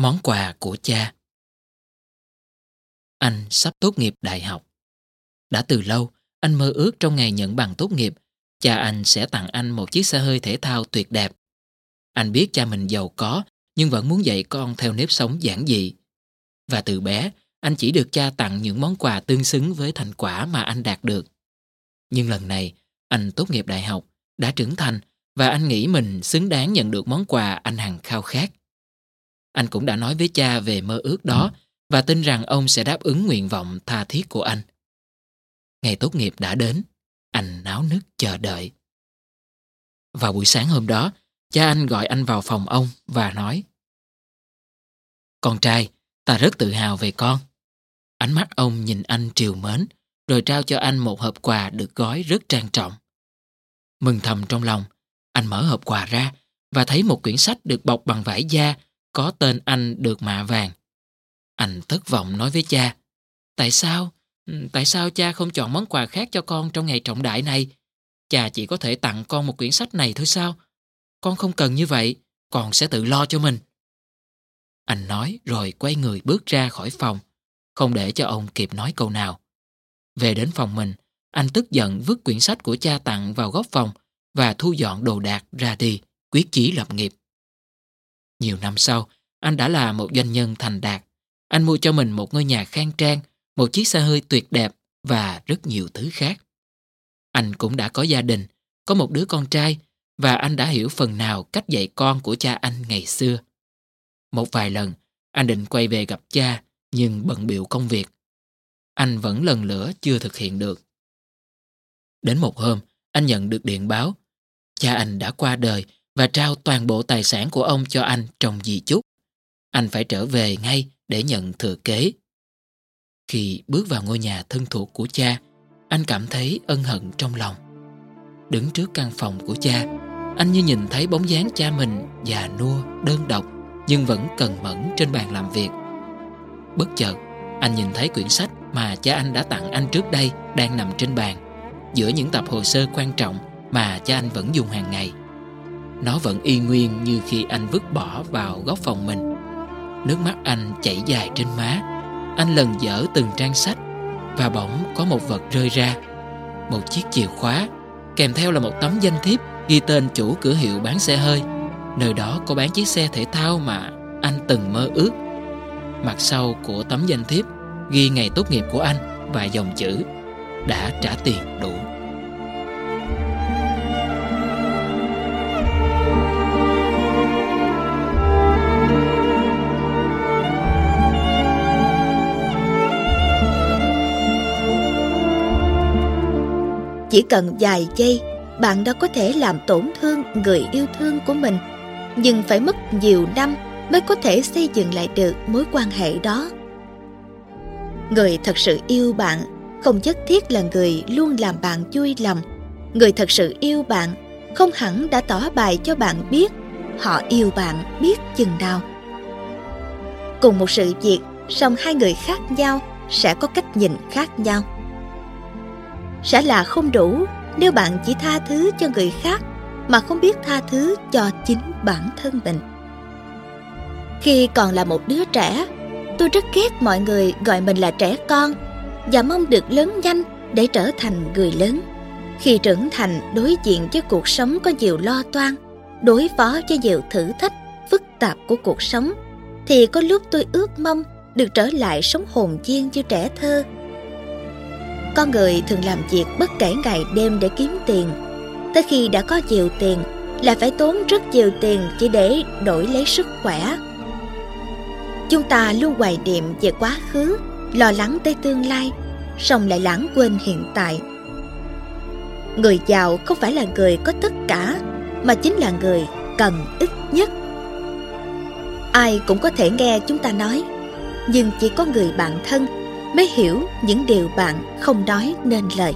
Món quà của cha Anh sắp tốt nghiệp đại học. Đã từ lâu, anh mơ ước trong ngày nhận bằng tốt nghiệp, cha anh sẽ tặng anh một chiếc xe hơi thể thao tuyệt đẹp. Anh biết cha mình giàu có, nhưng vẫn muốn dạy con theo nếp sống giản dị. Và từ bé, anh chỉ được cha tặng những món quà tương xứng với thành quả mà anh đạt được. Nhưng lần này, anh tốt nghiệp đại học, đã trưởng thành và anh nghĩ mình xứng đáng nhận được món quà anh hằng khao khát. Anh cũng đã nói với cha về mơ ước đó và tin rằng ông sẽ đáp ứng nguyện vọng tha thiết của anh. Ngày tốt nghiệp đã đến, anh náo nức chờ đợi. Vào buổi sáng hôm đó, cha anh gọi anh vào phòng ông và nói Con trai, ta rất tự hào về con. Ánh mắt ông nhìn anh triều mến, rồi trao cho anh một hộp quà được gói rất trang trọng. Mừng thầm trong lòng, anh mở hộp quà ra và thấy một quyển sách được bọc bằng vải da có tên anh được mạ vàng. Anh thất vọng nói với cha, tại sao? Tại sao cha không chọn món quà khác cho con trong ngày trọng đại này? Cha chỉ có thể tặng con một quyển sách này thôi sao? Con không cần như vậy, con sẽ tự lo cho mình. Anh nói rồi quay người bước ra khỏi phòng, không để cho ông kịp nói câu nào. Về đến phòng mình, anh tức giận vứt quyển sách của cha tặng vào góc phòng và thu dọn đồ đạc ra đi, quyết chí lập nghiệp. Nhiều năm sau, anh đã là một doanh nhân thành đạt. Anh mua cho mình một ngôi nhà khang trang, một chiếc xe hơi tuyệt đẹp và rất nhiều thứ khác. Anh cũng đã có gia đình, có một đứa con trai và anh đã hiểu phần nào cách dạy con của cha anh ngày xưa. Một vài lần, anh định quay về gặp cha nhưng bận biệu công việc. Anh vẫn lần lửa chưa thực hiện được. Đến một hôm, anh nhận được điện báo. Cha anh đã qua đời và trao toàn bộ tài sản của ông cho anh trong di chúc. Anh phải trở về ngay để nhận thừa kế. Khi bước vào ngôi nhà thân thuộc của cha, anh cảm thấy ân hận trong lòng. Đứng trước căn phòng của cha, anh như nhìn thấy bóng dáng cha mình già nua, đơn độc nhưng vẫn cần mẫn trên bàn làm việc. Bất chợt, anh nhìn thấy quyển sách mà cha anh đã tặng anh trước đây đang nằm trên bàn, giữa những tập hồ sơ quan trọng mà cha anh vẫn dùng hàng ngày. Nó vẫn y nguyên như khi anh vứt bỏ vào góc phòng mình. Nước mắt anh chảy dài trên má. Anh lần dở từng trang sách và bỗng có một vật rơi ra. Một chiếc chìa khóa, kèm theo là một tấm danh thiếp ghi tên chủ cửa hiệu bán xe hơi. Nơi đó có bán chiếc xe thể thao mà anh từng mơ ước. Mặt sau của tấm danh thiếp ghi ngày tốt nghiệp của anh và dòng chữ đã trả tiền đủ. Chỉ cần vài giây, bạn đã có thể làm tổn thương người yêu thương của mình, nhưng phải mất nhiều năm mới có thể xây dựng lại được mối quan hệ đó. Người thật sự yêu bạn không nhất thiết là người luôn làm bạn vui lòng. Người thật sự yêu bạn không hẳn đã tỏ bài cho bạn biết họ yêu bạn biết chừng nào. Cùng một sự việc, song hai người khác nhau sẽ có cách nhìn khác nhau sẽ là không đủ nếu bạn chỉ tha thứ cho người khác mà không biết tha thứ cho chính bản thân mình. Khi còn là một đứa trẻ, tôi rất ghét mọi người gọi mình là trẻ con và mong được lớn nhanh để trở thành người lớn. Khi trưởng thành đối diện với cuộc sống có nhiều lo toan, đối phó với nhiều thử thách phức tạp của cuộc sống, thì có lúc tôi ước mong được trở lại sống hồn nhiên như trẻ thơ con người thường làm việc bất kể ngày đêm để kiếm tiền. Tới khi đã có nhiều tiền, là phải tốn rất nhiều tiền chỉ để đổi lấy sức khỏe. Chúng ta luôn hoài niệm về quá khứ, lo lắng tới tương lai song lại lãng quên hiện tại. Người giàu không phải là người có tất cả, mà chính là người cần ít nhất. Ai cũng có thể nghe chúng ta nói, nhưng chỉ có người bạn thân mới hiểu những điều bạn không nói nên lời.